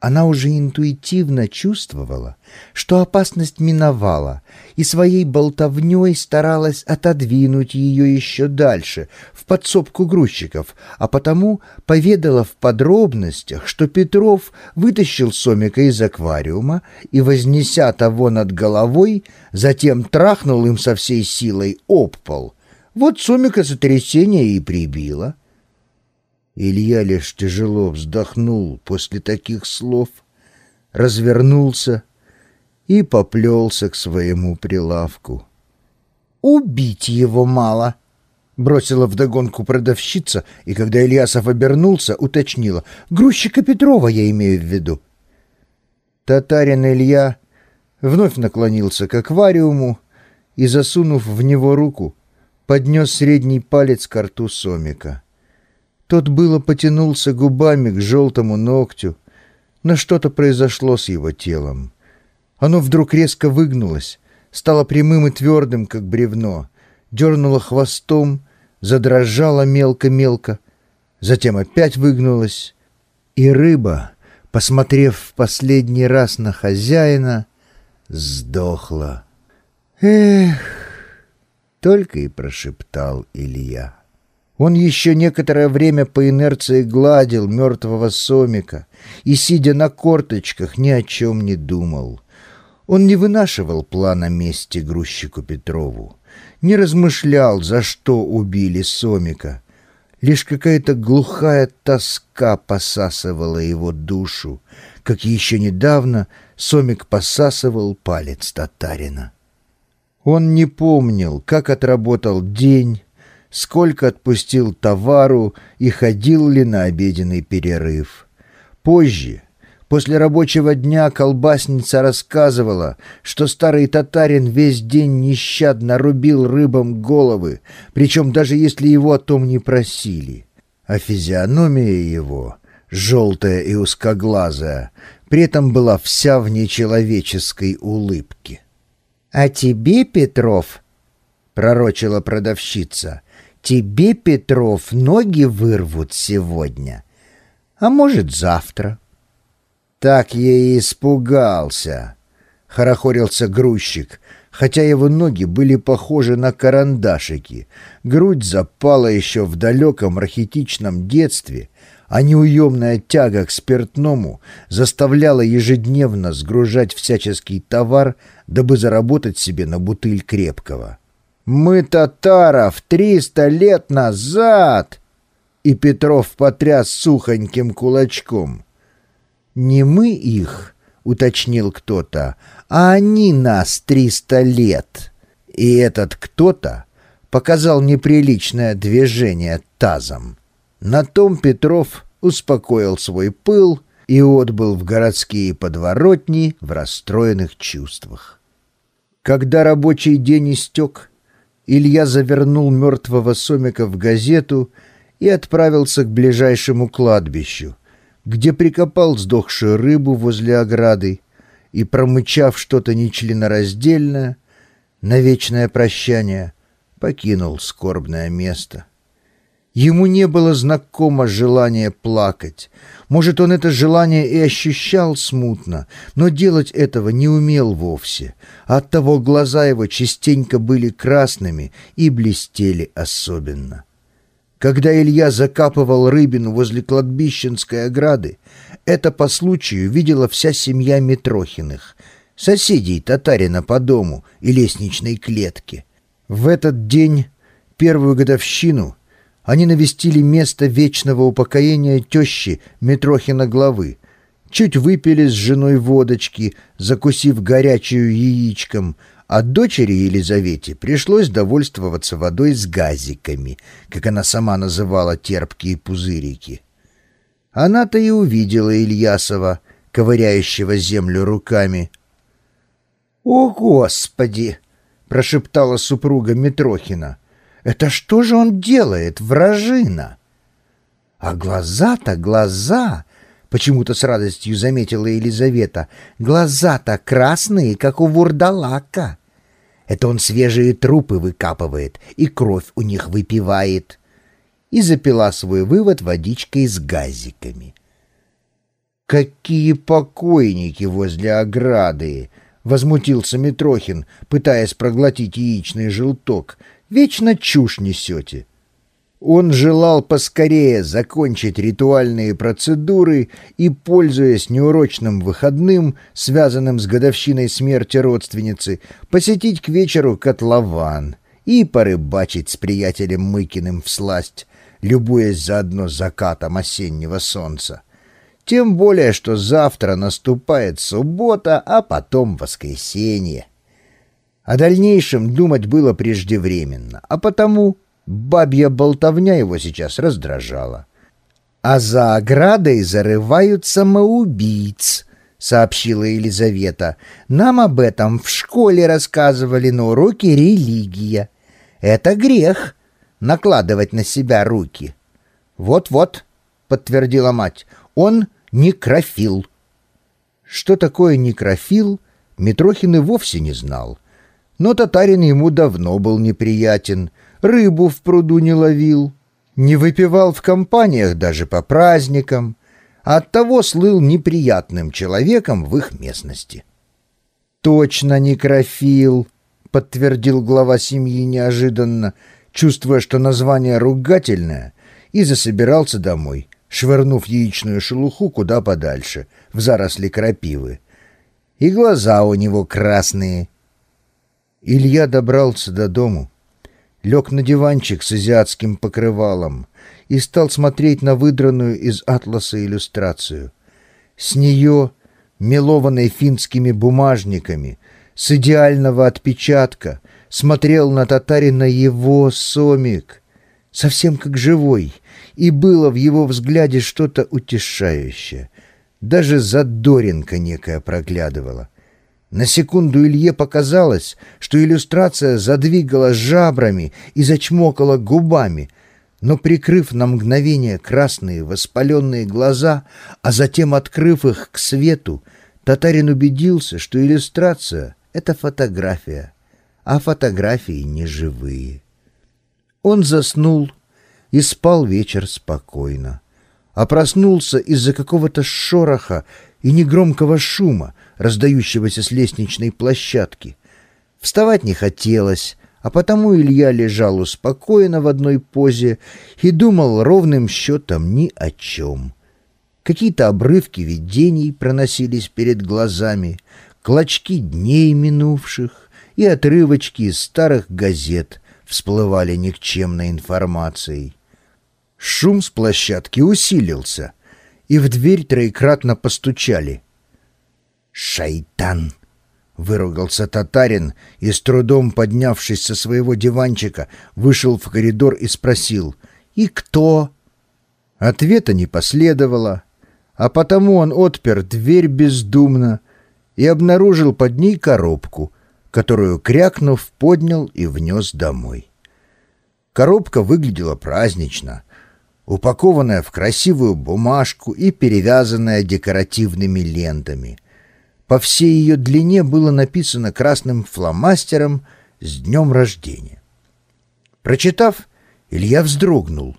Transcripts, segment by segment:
Она уже интуитивно чувствовала, что опасность миновала, и своей болтовней старалась отодвинуть ее еще дальше, в подсобку грузчиков, а потому поведала в подробностях, что Петров вытащил Сомика из аквариума и, вознеся того над головой, затем трахнул им со всей силой об пол. Вот Сомика сотрясение и прибило. Илья лишь тяжело вздохнул после таких слов, развернулся и поплелся к своему прилавку. «Убить его мало!» — бросила вдогонку продавщица, и когда Ильясов обернулся, уточнила. «Грузчика Петрова я имею в виду». Татарин Илья вновь наклонился к аквариуму и, засунув в него руку, поднес средний палец к рту Сомика. Тот было потянулся губами к желтому ногтю, но что-то произошло с его телом. Оно вдруг резко выгнулось, стало прямым и твердым, как бревно, дернуло хвостом, задрожало мелко-мелко, затем опять выгнулось, и рыба, посмотрев в последний раз на хозяина, сдохла. «Эх!» — только и прошептал Илья. Он еще некоторое время по инерции гладил мертвого сомика и, сидя на корточках, ни о чем не думал. Он не вынашивал плана мести грузчику Петрову, не размышлял, за что убили сомика. Лишь какая-то глухая тоска посасывала его душу, как еще недавно сомик посасывал палец татарина. Он не помнил, как отработал день, сколько отпустил товару и ходил ли на обеденный перерыв. Позже, после рабочего дня, колбасница рассказывала, что старый татарин весь день нещадно рубил рыбам головы, причем даже если его о том не просили. А физиономия его, желтая и узкоглазая, при этом была вся в нечеловеческой улыбке. «А тебе, Петров?» — пророчила продавщица — Тебе, Петров, ноги вырвут сегодня, а может, завтра. Так я и испугался, — хорохорился грузчик, хотя его ноги были похожи на карандашики. Грудь запала еще в далеком архетичном детстве, а неуемная тяга к спиртному заставляла ежедневно сгружать всяческий товар, дабы заработать себе на бутыль крепкого. Мы татаров триста лет назад!» И Петров потряс сухоньким кулачком. «Не мы их», — уточнил кто-то, — «а они нас триста лет». И этот кто-то показал неприличное движение тазом. На том Петров успокоил свой пыл и отбыл в городские подворотни в расстроенных чувствах. Когда рабочий день истек, Илья завернул мертвого Сомика в газету и отправился к ближайшему кладбищу, где прикопал сдохшую рыбу возле ограды и, промычав что-то нечленораздельное, на вечное прощание покинул скорбное место. Ему не было знакомо желание плакать. Может, он это желание и ощущал смутно, но делать этого не умел вовсе. Оттого глаза его частенько были красными и блестели особенно. Когда Илья закапывал рыбину возле кладбищенской ограды, это по случаю видела вся семья Митрохиных, соседей татарина по дому и лестничной клетке. В этот день, первую годовщину, они навестили место вечного упокоения тещи Митрохина главы, чуть выпили с женой водочки, закусив горячую яичком, а дочери Елизавете пришлось довольствоваться водой с газиками, как она сама называла терпкие пузырики. Она-то и увидела Ильясова, ковыряющего землю руками. «О, Господи!» — прошептала супруга Митрохина — это что же он делает, вражина? А глаза-то, глаза, почему-то с радостью заметила Елизавета, глаза-то красные, как у вурдалака. Это он свежие трупы выкапывает и кровь у них выпивает. И запила свой вывод водичкой с газиками. «Какие покойники возле ограды!» — возмутился Митрохин, пытаясь проглотить яичный желток. «Вечно чушь несете!» Он желал поскорее закончить ритуальные процедуры и, пользуясь неурочным выходным, связанным с годовщиной смерти родственницы, посетить к вечеру котлован и порыбачить с приятелем Мыкиным в сласть, любуясь заодно закатом осеннего солнца. Тем более, что завтра наступает суббота, а потом воскресенье. О дальнейшем думать было преждевременно, а потому бабья болтовня его сейчас раздражала. «А за оградой зарывают самоубийц», — сообщила Елизавета. «Нам об этом в школе рассказывали на уроке религия. Это грех — накладывать на себя руки». «Вот-вот», — подтвердила мать, — «он некрофил. Что такое некрофил, Митрохин и вовсе не знал. Но татарин ему давно был неприятен, рыбу в пруду не ловил, не выпивал в компаниях даже по праздникам, а оттого слыл неприятным человеком в их местности. «Точно некрофил», — подтвердил глава семьи неожиданно, чувствуя, что название ругательное, и засобирался домой швырнув яичную шелуху куда подальше, в заросли крапивы. И глаза у него красные. Илья добрался до дому, лег на диванчик с азиатским покрывалом и стал смотреть на выдранную из атласа иллюстрацию. С нее, мелованной финскими бумажниками, с идеального отпечатка, смотрел на татарина его сомик, совсем как живой — и было в его взгляде что-то утешающее. Даже задоринка некая проглядывала. На секунду Илье показалось, что иллюстрация задвигала жабрами и зачмокала губами, но, прикрыв на мгновение красные воспаленные глаза, а затем открыв их к свету, татарин убедился, что иллюстрация — это фотография, а фотографии не живые. Он заснул, и спал вечер спокойно. А проснулся из-за какого-то шороха и негромкого шума, раздающегося с лестничной площадки. Вставать не хотелось, а потому Илья лежал успокоенно в одной позе и думал ровным счетом ни о чем. Какие-то обрывки видений проносились перед глазами, клочки дней минувших и отрывочки из старых газет всплывали никчемной информацией. Шум с площадки усилился, и в дверь троекратно постучали. «Шайтан!» — выругался татарин и, с трудом поднявшись со своего диванчика, вышел в коридор и спросил «И кто?» Ответа не последовало, а потому он отпер дверь бездумно и обнаружил под ней коробку, которую, крякнув, поднял и внес домой. Коробка выглядела празднично — упакованная в красивую бумажку и перевязанная декоративными лентами. По всей ее длине было написано красным фломастером «С днем рождения». Прочитав, Илья вздрогнул.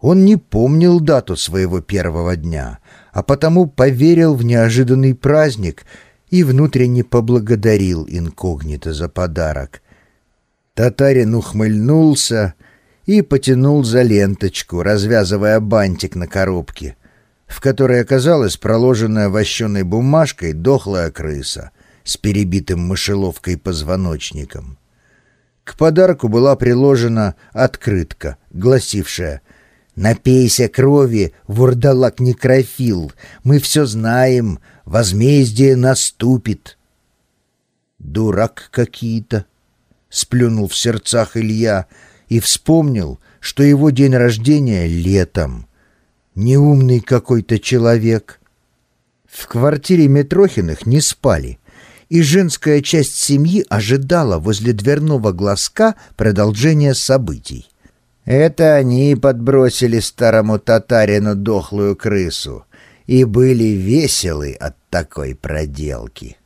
Он не помнил дату своего первого дня, а потому поверил в неожиданный праздник и внутренне поблагодарил инкогнито за подарок. Татарин ухмыльнулся — и потянул за ленточку, развязывая бантик на коробке, в которой оказалась проложенная вощеной бумажкой дохлая крыса с перебитым мышеловкой позвоночником. К подарку была приложена открытка, гласившая «Напейся крови, вурдалак-некрофил, мы все знаем, возмездие наступит». «Дурак какие-то», — сплюнул в сердцах Илья, — и вспомнил, что его день рождения летом. Неумный какой-то человек. В квартире Митрохиных не спали, и женская часть семьи ожидала возле дверного глазка продолжения событий. Это они подбросили старому татарину дохлую крысу и были веселы от такой проделки.